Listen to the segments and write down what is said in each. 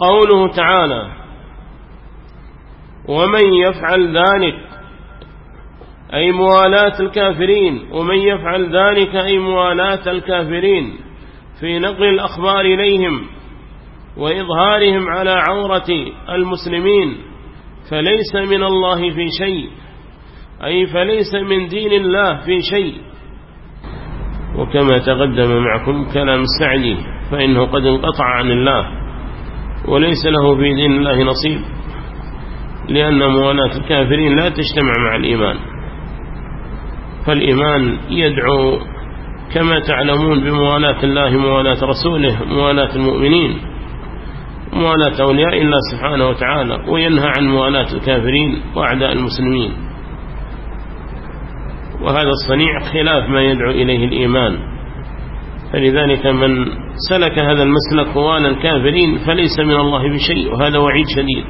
قوله تعالى ومن يفعل ذلك أي موالاة الكافرين ومن يفعل ذلك أي موالاة الكافرين في نقل الأخبار إليهم وإظهارهم على عورة المسلمين فليس من الله في شيء أي فليس من دين الله في شيء. وكما تقدم معكم كلام السعدي فإنه قد انقطع عن الله. وليس له في دين الله نصيب. لأن موالاة الكافرين لا تجتمع مع الإيمان. فالإيمان يدعو كما تعلمون بموالاة الله موالاة رسوله موالاة المؤمنين موالاة أولياء الله سبحانه وتعالى وينهى عن موالاة الكافرين وأعداء المسلمين. وهذا الصنيع خلاف ما يدعو إليه الإيمان. فلذلك من سلك هذا المسلك وان الكافرين فليس من الله بشيء وهذا وعيد شديد.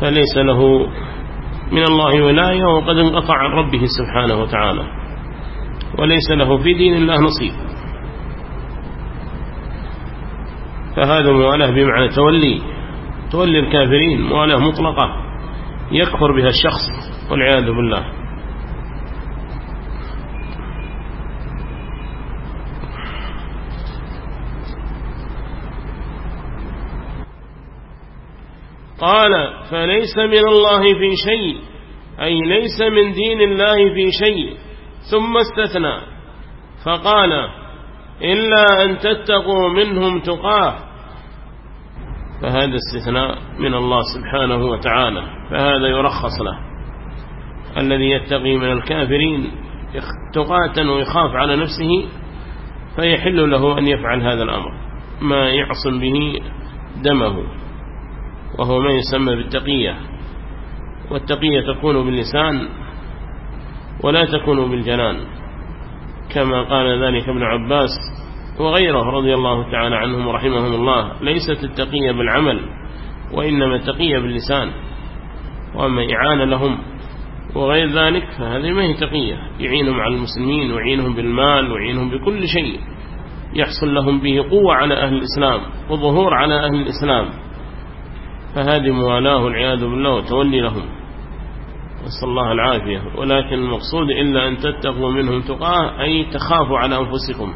فليس له من الله ولاية وقد انقطع عن ربه سبحانه وتعالى. وليس له في دين الله نصيب. فهذا موالاه بمعنى تولي تولي الكافرين موالاه مطلقة يكفر بها الشخص والعياذ بالله. قال فليس من الله في شيء أي ليس من دين الله في شيء. ثم استثنى فقال إلا أن تتقوا منهم تقاه. فهذا استثناء من الله سبحانه وتعالى فهذا يرخص له. الذي يتقي من الكافرين تقاة ويخاف على نفسه فيحل له أن يفعل هذا الأمر ما يعصم به دمه. وهو ما يسمى بالتقية. والتقية تكون باللسان ولا تكون بالجنان كما قال ذلك ابن عباس وغيره رضي الله تعالى عنهم ورحمهم الله. ليست التقية بالعمل وإنما التقية باللسان وأما إعانة لهم وغير ذلك فهذه ما هي تقية. يعينهم على المسلمين ويعينهم بالمال ويعينهم بكل شيء يحصل لهم به قوة على أهل الإسلام وظهور على أهل الإسلام. فهذه موالاه العياذ بالله وتولي لهم. نسأل الله العافية. ولكن المقصود إلا أن تتقوا منهم تقاه أي تخافوا على أنفسكم.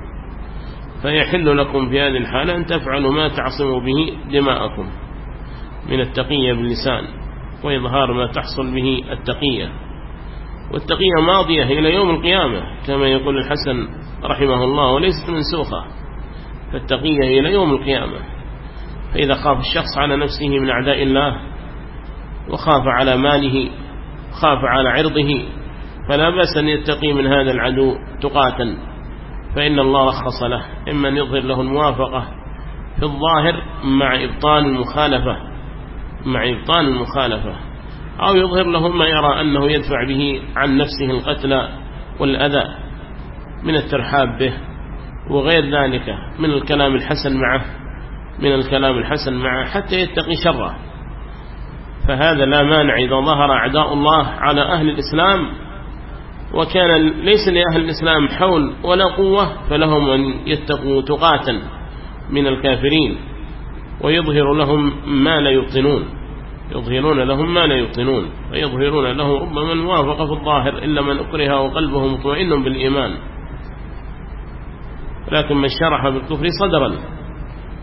فيحل لكم في هذه الحالة أن تفعلوا ما تعصموا به دماءكم من التقية باللسان وإظهار ما تحصل به التقية. والتقية ماضية إلى يوم القيامة كما يقول الحسن رحمه الله وليست منسوخة فالتقية إلى يوم القيامة. فإذا خاف الشخص على نفسه من أعداء الله وخاف على ماله خاف على عرضه فلا بأس أن يتقي من هذا العدو تقاتا فإن الله رخص له إما أن يظهر له الموافقة في الظاهر مع إبطال المخالفة مع إبطال المخالفة أو يظهر له ما يرى أنه يدفع به عن نفسه القتل والأذى من الترحاب به وغير ذلك من الكلام الحسن معه. من الكلام الحسن معه حتى يتقي شره. فهذا لا مانع إذا ظهر أعداء الله على أهل الإسلام وكان ليس لأهل الإسلام حول ولا قوة فلهم أن يتقوا تقاتا من الكافرين ويظهر لهم ما لا يبطنون. يظهرون لهم ما لا يبطنون فيظهرون له ربما من وافق في الظاهر إلا من أكره وقلبه مطمئن بالإيمان. لكن من شرح بالكفر صدرا.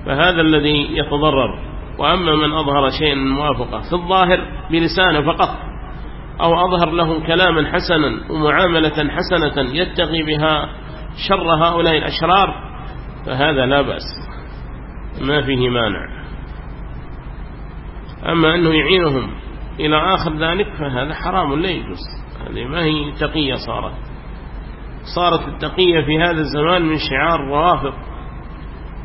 فهذا الذي يتضرر. وأما من أظهر شيئا موافقة في الظاهر بلسانه فقط أو أظهر له كلاما حسنا ومعاملة حسنة يتقي بها شر هؤلاء الأشرار فهذا لا بأس. ما فيه مانع. أما أنه يعينهم إلى آخر ذلك فهذا حرام لا يجوز. هذه ما هي تقية صارت. صارت التقية في هذا الزمان من شعار روافض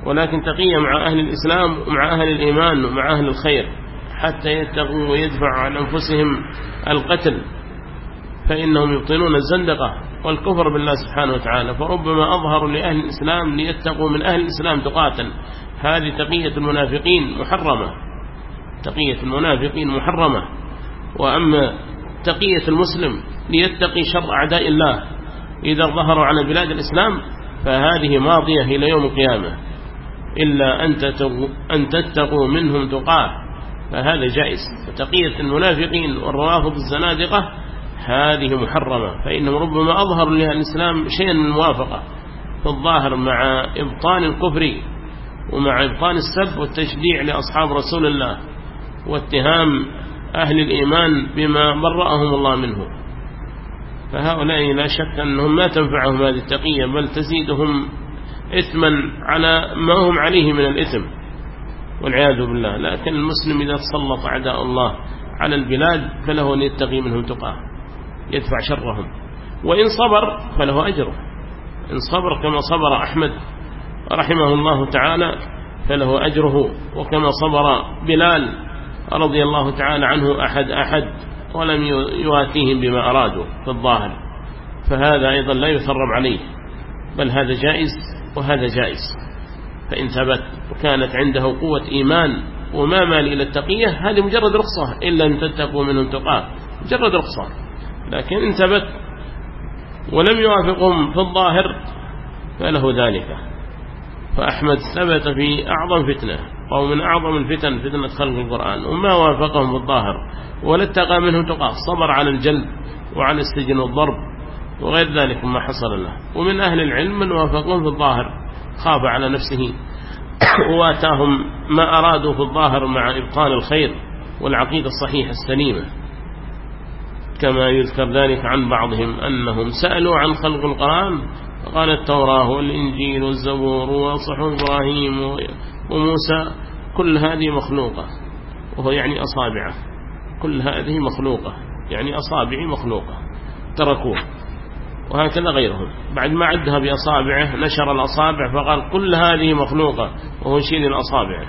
ولكن تقية مع أهل الإسلام ومع أهل الإيمان ومع أهل الخير حتى يتقوا ويدفعوا عن أنفسهم القتل. فإنهم يبطنون الزندقة والكفر بالله سبحانه وتعالى. فربما أظهروا لأهل الإسلام ليتقوا من أهل الإسلام تقاتا هذه تقية المنافقين محرمة. تقية المنافقين محرمة. وأما تقية المسلم ليتقي شر أعداء الله إذا ظهروا على بلاد الإسلام فهذه ماضية إلى يوم القيامة. إلا أن تتقوا منهم تقاه. فهذا جائز. وتقية المنافقين والروافض الزنادقة هذه محرمة. فإنهم ربما أظهروا لها الإسلام شيئا من الموافقة. في الظاهر مع إبطان الكفر ومع إبطان السب والتشجيع لأصحاب رسول الله واتهام أهل الإيمان بما برأهم الله منه. فهؤلاء لا شك أنهم ما تنفعهم هذه التقية بل تزيدهم إثما على ما هم عليه من الإثم والعياذ بالله. لكن المسلم إذا تسلط أعداء الله على البلاد فله أن يتقي منهم تقاه يدفع شرهم. وإن صبر فله أجره. إن صبر كما صبر أحمد رحمه الله تعالى فله أجره. وكما صبر بلال رضي الله تعالى عنه أحد أحد ولم يواتيهم بما أرادوا في الظاهر. فهذا أيضا لا يثرب عليه بل هذا جائز وهذا جائز. فإن ثبت وكانت عنده قوة إيمان وما مال إلى التقية هذه مجرد رخصة إلا أن تتقوا منهم تقاه مجرد رخصة. لكن إن ثبت ولم يوافقهم في الظاهر فله ذلك. فأحمد ثبت في أعظم فتنة أو من أعظم الفتن فتنة خلق القرآن. وما وافقهم في الظاهر ولا اتقى منه تقى صبر على الجلد وعلى السجن والضرب. وغير ذلك ما حصل له. ومن أهل العلم من وافقهم في الظاهر خاف على نفسه. وآتاهم ما أرادوا في الظاهر مع إبطال الخير والعقيدة الصحيحة السليمة. كما يذكر ذلك عن بعضهم أنهم سألوا عن خلق القرآن قال التوراة والإنجيل والزبور وصحف إبراهيم وموسى كل هذه مخلوقة. وهو يعني أصابعه. كل هذه مخلوقة. يعني أصابع مخلوقة. تركوه. وهكذا غيرهم. بعد ما عدها بأصابعه نشر الأصابع فقال كل هذه مخلوقة وهو شيل الأصابع.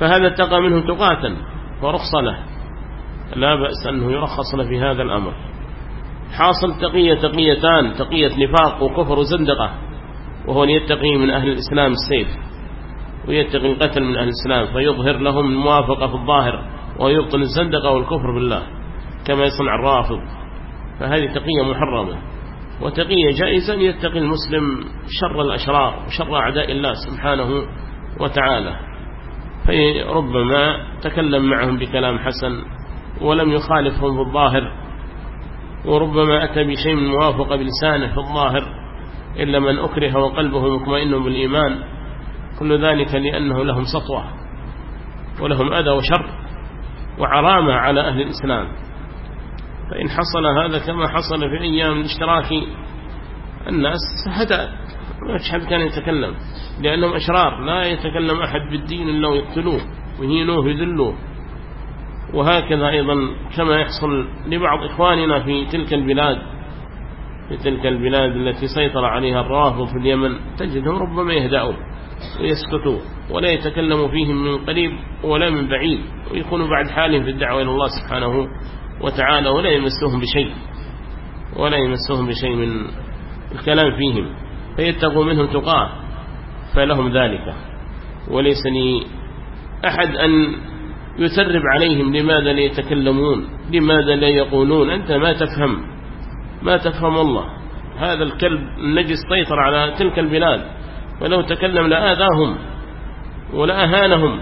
فهذا اتقى منه تقاتا ورخص له. لا بأس أنه يرخص له في هذا الأمر. حاصل تقية تقيتان تقية نفاق وكفر وزندقة. وهو يتقي من أهل الإسلام السيف ويتقي القتل من أهل الإسلام فيظهر لهم الموافقة في الظاهر ويبطل الزندقة والكفر بالله كما يصنع الرافض. فهذه تقية محرمة. وتقية جائزة يتقي المسلم شر الأشرار وشر أعداء الله سبحانه وتعالى. فربما تكلم معهم بكلام حسن ولم يخالفهم في الظاهر وربما أتى بشيء من موافقة بلسانه في الظاهر إلا من أكره وقلبه مطمئن بالإيمان. كل ذلك لأنه لهم سطوة ولهم أذى وشر وعرامة على أهل الإسلام. فإن حصل هذا كما حصل في أيام الإشتراك الناس هدأ. ما فيش حد كان يتكلم لأنهم أشرار لا يتكلم أحد بالدين إلا ويقتلوه ويهينوه ويذلوه. وهكذا أيضا كما يحصل لبعض إخواننا في تلك البلاد في تلك البلاد التي سيطر عليها الرافض في اليمن تجدهم ربما يهدأوا ويسكتوا ولا يتكلموا فيهم من قريب ولا من بعيد ويكونوا بعد حالهم في الدعوة إلى الله سبحانه وتعالى ولا يمسهم بشيء ولا يمسهم بشيء من الكلام فيهم فيتقوا منهم تقاه فلهم ذلك. وليس لي أحد أن يسرب عليهم لماذا لا يتكلمون لماذا لا يقولون أنت ما تفهم ما تفهم الله. هذا الكلب النجس سيطر على تلك البلاد ولو تكلم لآذاهم ولأهانهم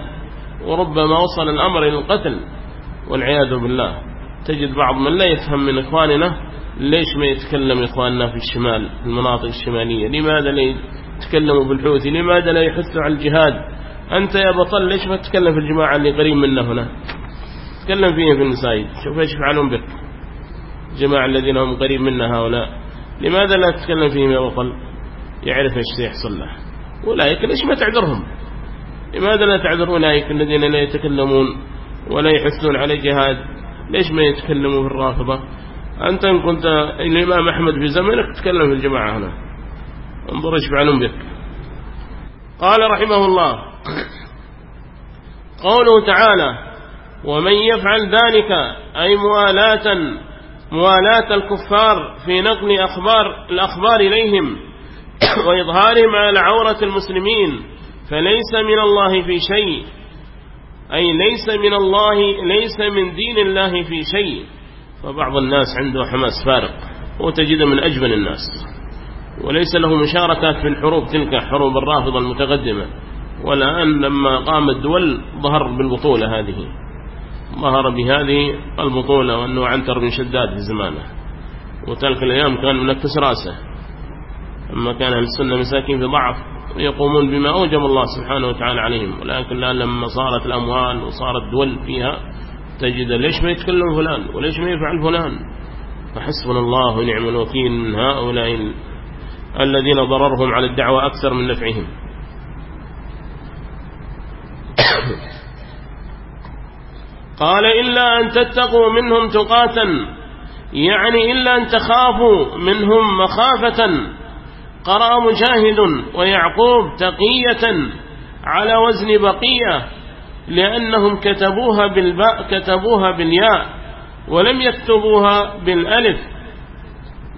وربما وصل الأمر إلى القتل والعياذ بالله. تجد بعض من لا يفهم من إخواننا ليش ما يتكلم إخواننا في الشمال في المناطق الشمالية؟ لماذا لا يتكلموا بالحوثي؟ لماذا لا يحثوا على الجهاد؟ أنت يا بطل ليش ما تتكلم في الجماعة اللي قريب منا هنا؟ تكلم فيهم في المساجد شوف إيش يفعلون بك. الجماعة الذين هم قريب منا هؤلاء لماذا لا تتكلم فيهم يا بطل؟ يعرف إيش سيحصل له. أولئك ليش ما تعذرهم؟ لماذا لا تعذر أولئك الذين لا يتكلمون ولا يحثون على جهاد ليش ما يتكلموا في الرافضة؟ أنت إن كنت الإمام أحمد في زمنك تتكلم في الجماعة هنا. انظر إيش يفعلون بك. قال رحمه الله قوله تعالى ومن يفعل ذلك أي موالاة موالاة الكفار في نقل أخبار الأخبار إليهم وإظهارهم على عورة المسلمين فليس من الله في شيء أي ليس من الله ليس من دين الله في شيء. فبعض الناس عنده حماس فارق وتجد من أجبن الناس. وليس له مشاركات في الحروب تلك حروب الرافضة المتقدمة. والآن لما قام الدول ظهر بالبطولة هذه. ظهر بهذه البطولة وأنه عنتر بن شداد في زمانه. وتلك الأيام كان منكس رأسه. أما كان السنة مساكين في ضعف. يقومون بما أوجب الله سبحانه وتعالى عليهم. ولكن الآن لما صارت الأموال وصارت دول فيها تجد ليش ما يتكلم فلان؟ وليش ما يفعل فلان؟ فحسبنا الله ونعم الوكيل من هؤلاء الذين ضررهم على الدعوة أكثر من نفعهم. قال إلا أن تتقوا منهم تقاتا يعني إلا أن تخافوا منهم مخافة. قرأ مجاهد ويعقوب تقية على وزن بقية لأنهم كتبوها بالباء كتبوها بالياء ولم يكتبوها بالألف.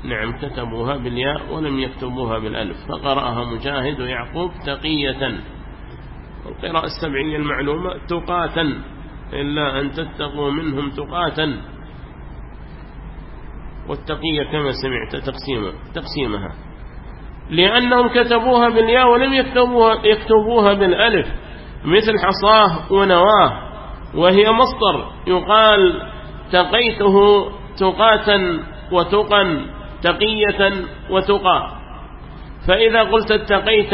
نعم كتبوها بالياء ولم يكتبوها بالألف. فقرأها مجاهد ويعقوب تقية. القراءة السبعية المعلومة تقاتا إلا أن تتقوا منهم تقاتا والتقية كما سمعت تقسيمها, تقسيمها. لأنهم كتبوها بالياء ولم يكتبوها, يكتبوها بالألف مثل حصاه ونواه. وهي مصدر. يقال تقيته تقاتا وتقا تقية وتقى فإذا قلت اتقيت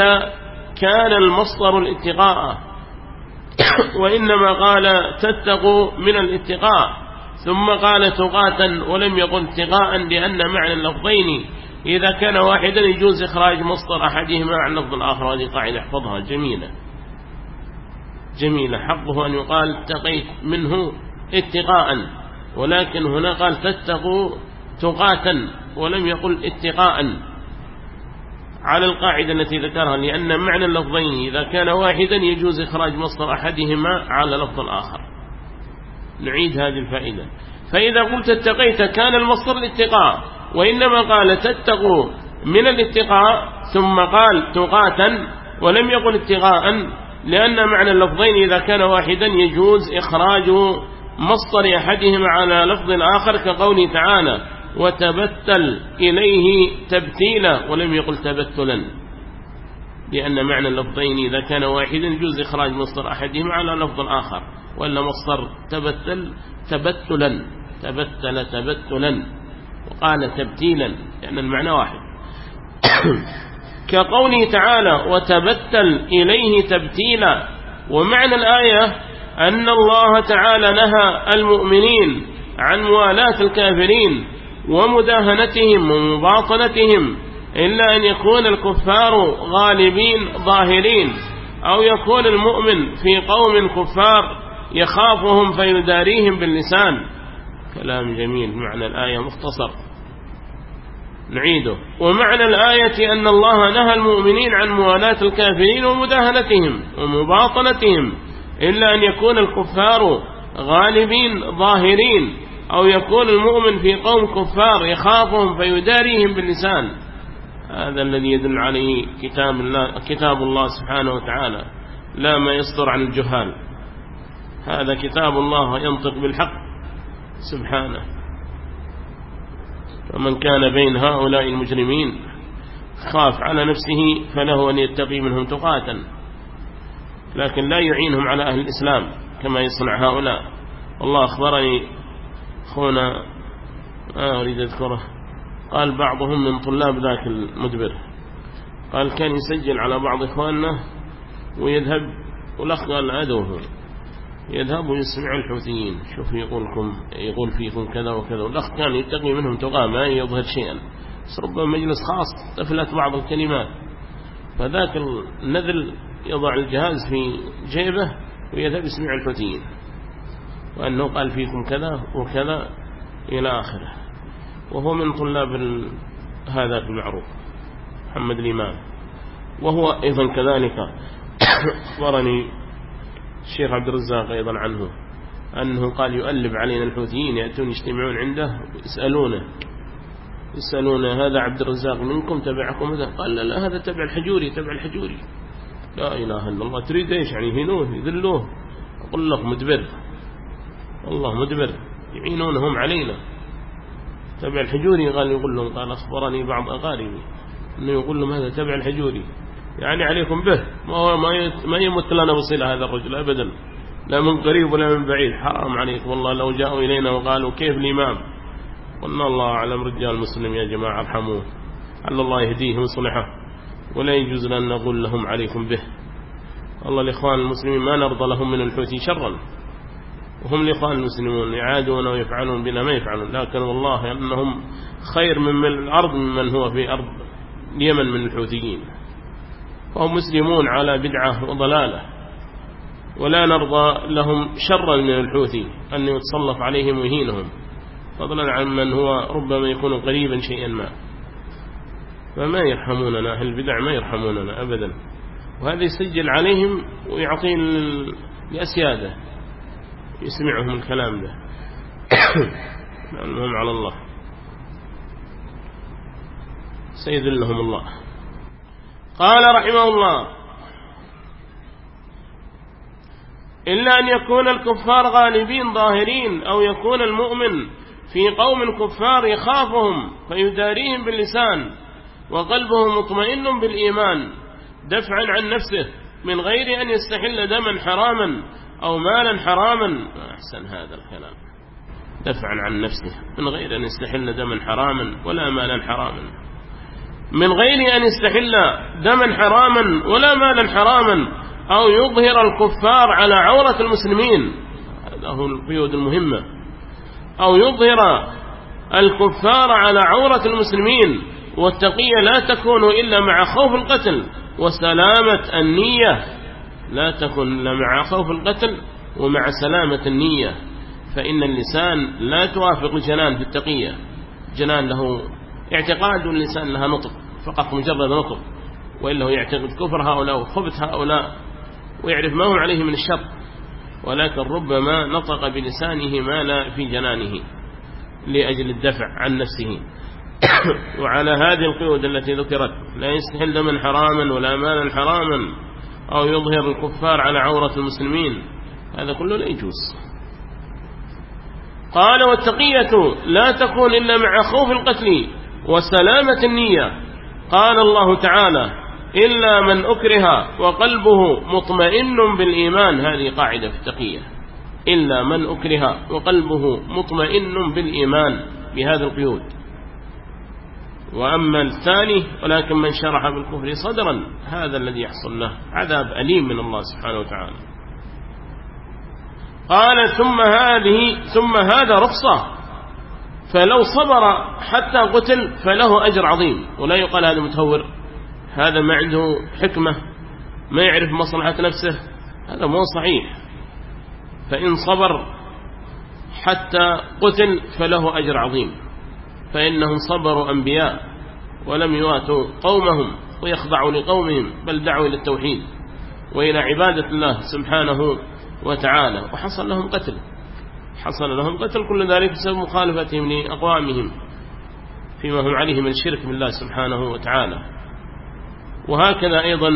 كان المصدر الاتقاء. وإنما قال تتقوا من الاتقاء. ثم قال تقاتا ولم يقل اتقاء لأن معنى اللفظين. إذا كان واحدا يجوز إخراج مصدر أحدهما عن لفظ الآخر هذه قاعدة أحفظها. جميلة. جميلة. حقه أن يقال اتقيت منه اتقاء ولكن هنا قال تتقوا تقاتا ولم يقل اتقاء. على القاعدة التي ذكرها لأن معنى اللفظين إذا كان واحدا يجوز إخراج مصدر أحدهما على لفظ الآخر. نعيد هذه الفائدة. فإذا قلت اتقيت كان المصدر الاتقاء وإنما قال تتقوا من الاتقاء ثم قال تقاتا ولم يقل اتقاء لأن معنى اللفظين إذا كان واحدا يجوز إخراج مصدر أحدهما على لفظ آخر كقوله تعالى وتبتل إليه تبتيلا ولم يقل تبتلا لأن معنى اللفظين إذا كان واحدا يجوز إخراج مصدر أحدهما على لفظ آخر وإلا مصدر تبتل تبتلا تبتل تبتلا وقال تبتيلا لأن المعنى واحد. كقوله تعالى وتبتل إليه تبتيلا ومعنى الآية أن الله تعالى نهى المؤمنين عن موالاة الكافرين ومداهنتهم ومباطنتهم إلا أن يكون الكفار غالبين ظاهرين أو يكون المؤمن في قوم كفار يخافهم فيداريهم باللسان كلام جميل معنى الآية مختصر. نعيده. ومعنى الآية أن الله نهى المؤمنين عن موالاة الكافرين ومداهنتهم ومباطنتهم إلا أن يكون الكفار غالبين ظاهرين أو يكون المؤمن في قوم كفار يخافهم فيداريهم باللسان. هذا الذي يدل عليه كتاب الله, كتاب الله سبحانه وتعالى لا ما يصدر عن الجهال. هذا كتاب الله ينطق بالحق. سبحانه. فمن كان بين هؤلاء المجرمين خاف على نفسه فله أن يتقي منهم تقاتا لكن لا يعينهم على أهل الإسلام كما يصنع هؤلاء. والله أخبرني أخونا ما أريد أذكره. قال بعضهم من طلاب ذاك المدبر. قال كان يسجل على بعض إخواننا ويذهب والأخ قال عدوه. يذهب ويسمع الحوثيين. شوف يقولكم يقول فيكم كذا وكذا. والأخ كان يتقي منهم تقى ما يظهر شيئا. بس ربما مجلس خاص تفلت بعض الكلمات. فذاك النذل يضع الجهاز في جيبه ويذهب يسمع الحوثيين. وأنه قال فيكم كذا وكذا إلى آخره. وهو من طلاب هذا المعروف محمد الإمام. وهو أيضا كذلك. أخبرني الشيخ عبد الرزاق أيضا عنه أنه قال يؤلب علينا الحوثيين يأتون يجتمعون عنده ويسألونه يسألون هذا عبد الرزاق منكم تبعكم هذا؟ قال لا, لا هذا تبع الحجوري تبع الحجوري. لا إله إلا الله تريد إيش؟ يعني يهنوه يذلوه أقول لك مدبر والله مدبر يعينونهم علينا. تبع الحجوري؟ قال يقول لهم قال أخبرني بعض أقاربي أنه يقول لهم هذا تبع الحجوري. يعني عليكم به. ما هو ما يمت لنا بصيلة هذا الرجل أبدا. لا من قريب ولا من بعيد. حرام عليكم والله لو جاءوا إلينا وقالوا كيف الإمام؟ قلنا الله أعلم رجال مسلم يا جماعة ارحموه. على الله يهديه ويصلحه ولا يجوز لنا نقول لهم عليكم به. الله الإخوان المسلمين ما نرضى لهم من الحوثي شرا. وهم الإخوان المسلمون يعادون ويفعلون بنا ما يفعلون. لكن والله أنهم خير من الأرض ممن هو في أرض اليمن من الحوثيين. وهم مسلمون على بدعة وضلالة. ولا نرضى لهم شرا من الحوثي أن يتصلف عليهم ويهينهم. فضلا عن من هو ربما يكون قريبا شيئا ما. فما يرحموننا أهل البدع ما يرحموننا أبدا. وهذا يسجل عليهم ويعطيه لأسياده. يسمعهم الكلام ده. المهم على الله. سيذلهم الله. قال رحمه الله إلا أن يكون الكفار غالبين ظاهرين أو يكون المؤمن في قوم كفار يخافهم فيداريهم باللسان وقلبه مطمئن بالإيمان دفعا عن نفسه من غير أن يستحل دما حراما أو مالا حراما. أحسن هذا الكلام. دفعا عن نفسه من غير أن يستحل دما حراما ولا مالا حراما. من غير أن يستحل دما حراما ولا مالا حراما أو يظهر الكفار على عورة المسلمين. هذا القيود المهمة. أو يظهر الكفار على عورة المسلمين. والتقية لا تكون إلا مع خوف القتل. وسلامة النية لا تكون إلا مع خوف القتل ومع سلامة النية. فإن اللسان لا توافق الجنان في التقية. جنان له اعتقاد اللسان لها نطق فقط مجرد نطق وإلا هو يعتقد كفر هؤلاء وخبث هؤلاء ويعرف ما هم عليه من الشر ولكن ربما نطق بلسانه ما لا في جنانه لأجل الدفع عن نفسه. وعلى هذه القيود التي ذكرت لا يستحل دما حراما ولا مالا حراما أو يظهر الكفار على عورة المسلمين. هذا كله لا يجوز. قال والتقية لا تكون إلا مع خوف القتل. وسلامة النية. قال الله تعالى إلا من أكره وقلبه مطمئن بالإيمان. هذه قاعدة في التقية. إلا من أكره وقلبه مطمئن بالإيمان بهذا القيود. وأما الثاني ولكن من شرح بالكفر صدرا هذا الذي يحصل له عذاب أليم من الله سبحانه وتعالى. قال ثم هذه ثم هذا رخصة. فلو صبر حتى قتل فله أجر عظيم. ولا يقال هذا متهور. هذا ما عنده حكمة ما يعرف مصلحة نفسه. هذا مو صحيح. فإن صبر حتى قتل فله أجر عظيم. فإنهم صبروا أنبياء ولم يواتوا قومهم ويخضعوا لقومهم بل دعوا إلى التوحيد وإلى عبادة الله سبحانه وتعالى. وحصل لهم قتل. حصل لهم قتل كل ذلك بسبب مخالفتهم لأقوامهم فيما هم عليه من الشرك بالله سبحانه وتعالى. وهكذا أيضا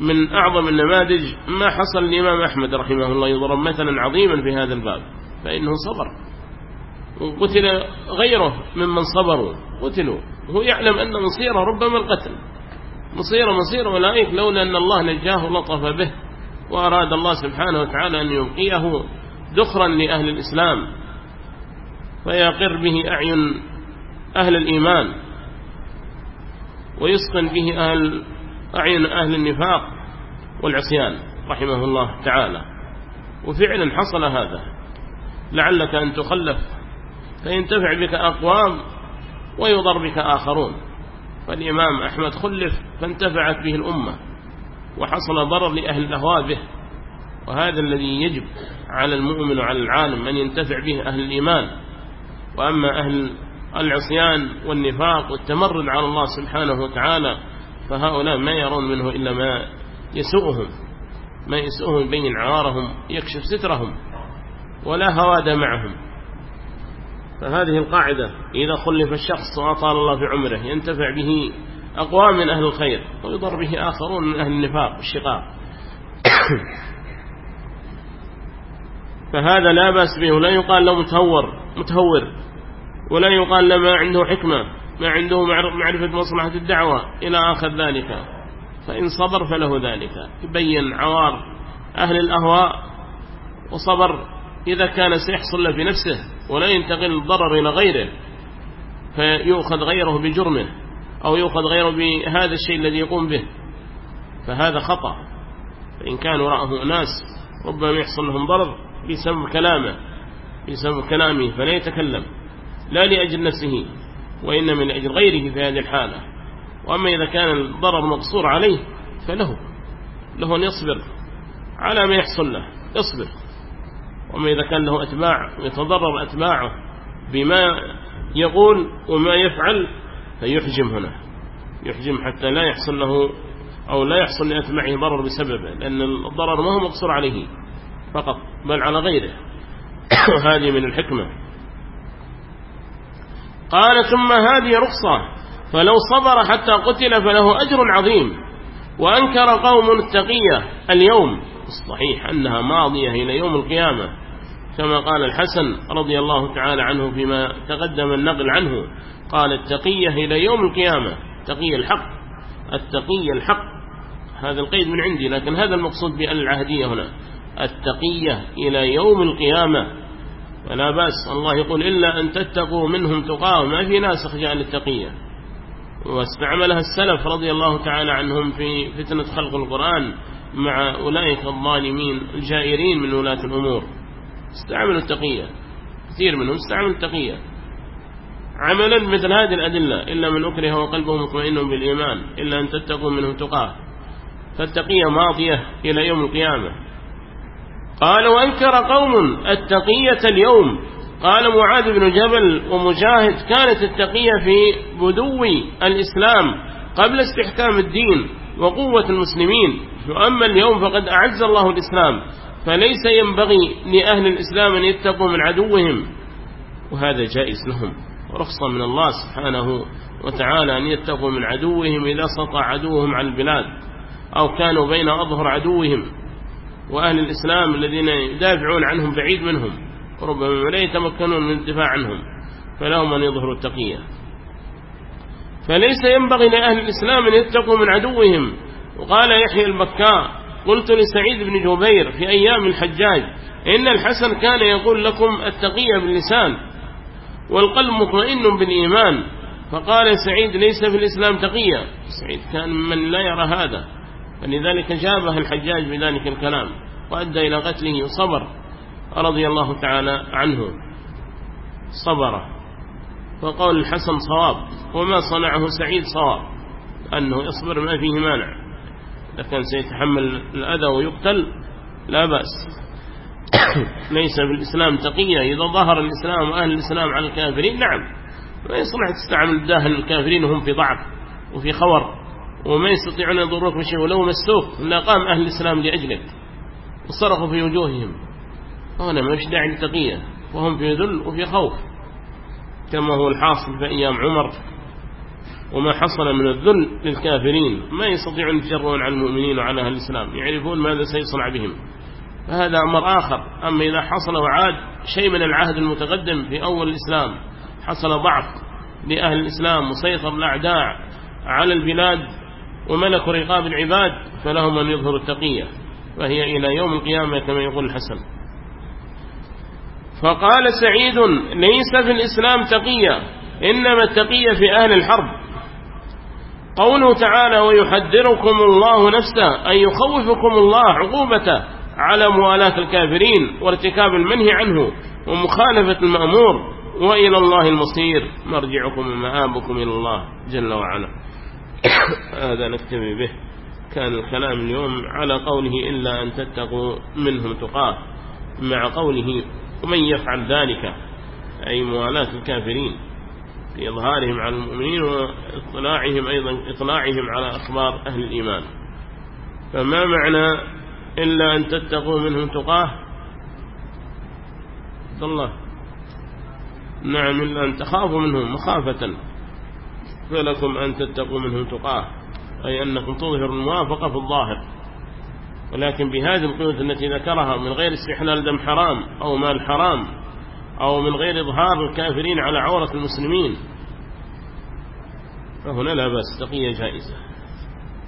من أعظم النماذج ما حصل الإمام أحمد رحمه الله. يضرب مثلا عظيما في هذا الباب فإنه صبر. وقتل غيره ممن صبروا قتلوا. وهو يعلم أن مصيره ربما القتل. مصيره مصير أولئك لولا أن الله نجاه لطف به وأراد الله سبحانه وتعالى أن يبقيه ذخرا لأهل الإسلام فيقر به أعين أهل الإيمان ويسقن به أهل أعين أهل النفاق والعصيان رحمه الله تعالى. وفعلا حصل هذا. لعلك أن تخلف فينتفع بك أقوام ويضر بك آخرون. فالإمام أحمد خلف فانتفعت به الأمة وحصل ضرر لأهل الأهواء به وهذا الذي يجب على المؤمن وعلى العالم أن ينتفع به أهل الإيمان. وأما أهل العصيان والنفاق والتمرد على الله سبحانه وتعالى فهؤلاء ما يرون منه إلا ما يسوءهم ما يسوءهم يبين عوارهم يكشف سترهم ولا هواد معهم. فهذه القاعدة إذا خلف الشخص وأطال الله في عمره ينتفع به أقوام من أهل الخير ويضر به آخرون من أهل النفاق والشقاق. فهذا لا بأس به ولا يقال له متهور متهور ولا يقال له ما عنده حكمة ما عنده معرفة مصلحة الدعوة إلى آخر ذلك. فإن صبر فله ذلك. يبين عوار أهل الأهواء وصبر إذا كان سيحصل له في نفسه ولا ينتقل الضرر إلى غيره. فيؤخذ غيره بجرمه أو يؤخذ غيره بهذا الشيء الذي يقوم به. فهذا خطأ. فإن كان وراءه ناس ربما يحصل لهم ضرر بسبب كلامه بسبب كلامه فلا يتكلم. لا لأجل نفسه وإنما لأجل غيره في هذه الحالة. وأما إذا كان الضرر مقصور عليه فله له أن يصبر على ما يحصل له يصبر. وما إذا كان له أتباع يتضرر أتباعه بما يقول وما يفعل فيحجم هنا. يحجم حتى لا يحصل له أو لا يحصل لأتباعه ضرر بسببه لأن الضرر ما هو مقصور عليه. فقط بل على غيره. هذه من الحكمة. قال ثم هذه رخصة. فلو صبر حتى قتل فله أجر عظيم. وأنكر قوم التقية اليوم. الصحيح أنها ماضية إلى يوم القيامة. كما قال الحسن رضي الله تعالى عنه فيما تقدم النقل عنه. قال التقية إلى يوم القيامة. تقي الحق. التقي الحق. هذا القيد من عندي لكن هذا المقصود بأن العهدية هنا. التقية إلى يوم القيامة. فلا بأس الله يقول إلا أن تتقوا منهم تقاه ما في ناس جاء للتقية. واستعملها السلف رضي الله تعالى عنهم في فتنة خلق القرآن مع أولئك الظالمين الجائرين من ولاة الأمور. استعملوا التقية. كثير منهم استعملوا التقية. عملا مثل هذه الأدلة إلا من أكره وقلبه مطمئن بالإيمان إلا أن تتقوا منهم تقاه فالتقية ماضية إلى يوم القيامة. قال وأنكر قوم التقية اليوم. قال معاذ بن جبل ومجاهد كانت التقية في بدو الإسلام قبل استحكام الدين وقوة المسلمين. وأما اليوم فقد أعز الله الإسلام فليس ينبغي لأهل الإسلام أن يتقوا من عدوهم. وهذا جائز لهم رخصة من الله سبحانه وتعالى أن يتقوا من عدوهم إذا سطع عدوهم على البلاد أو كانوا بين أظهر عدوهم. وأهل الإسلام الذين يدافعون عنهم بعيد منهم ربما لا يتمكنون من الدفاع عنهم فلهم أن يظهروا التقية. فليس ينبغي لأهل الإسلام أن يتقوا من عدوهم. وقال يحيى البكاء قلت لسعيد بن جبير في أيام الحجاج إن الحسن كان يقول لكم التقية باللسان والقلب مطمئن بالإيمان. فقال سعيد ليس في الإسلام تقية. سعيد كان من لا يرى هذا. فلذلك جابه الحجاج بذلك الكلام وأدى إلى قتله وصبر رضي الله تعالى عنه. صبر. فقول الحسن صواب وما صنعه سعيد صواب أنه يصبر ما فيه مانع. كان سيتحمل الأذى ويقتل لا بأس. ليس بالإسلام تقية إذا ظهر الإسلام وأهل الإسلام على الكافرين نعم. ما يصلح تستعمل داهل الكافرين وهم في ضعف وفي خور. وما يستطيعون يضروك بشيء ولو مسوك. لا قام أهل الإسلام لأجلك وصرخوا في وجوههم. هنا ما داعي للتقية. وهم في ذل وفي خوف. كما هو الحاصل في أيام عمر. وما حصل من الذل للكافرين. ما يستطيعون يتجرون على المؤمنين وعلى أهل الإسلام. يعرفون ماذا سيصنع بهم. فهذا أمر آخر. أما إذا حصل وعاد شيء من العهد المتقدم في أول الإسلام. حصل ضعف لأهل الإسلام وسيطر الأعداء على البلاد. وملكوا رقاب العباد فلهم أن يظهروا التقية وهي إلى يوم القيامة كما يقول الحسن. فقال سعيد ليس في الإسلام تقية إنما التقية في أهل الحرب. قوله تعالى ويحذركم الله نفسه أن يخوفكم الله عقوبته على موالاة الكافرين وارتكاب المنهي عنه ومخالفة المأمور وإلى الله المصير. مرجعكم ومآبكم إلى الله جل وعلا. هذا نكتفي به. كان الكلام اليوم على قوله إلا أن تتقوا منهم تقاه. مع قوله ومن يفعل ذلك أي موالاة الكافرين. في إظهارهم على المؤمنين وإطلاعهم أيضا إطلاعهم على أخبار أهل الإيمان. فما معنى إلا أن تتقوا منهم تقاه؟ الله. نعم إلا أن تخافوا منهم مخافة. فلكم أن تتقوا منهم تقاه أي أنكم تظهروا الموافقة في الظاهر. ولكن بهذه القيود التي ذكرها من غير استحلال دم حرام أو مال حرام أو من غير إظهار الكافرين على عورة المسلمين فهنا لا بأس تقية جائزة.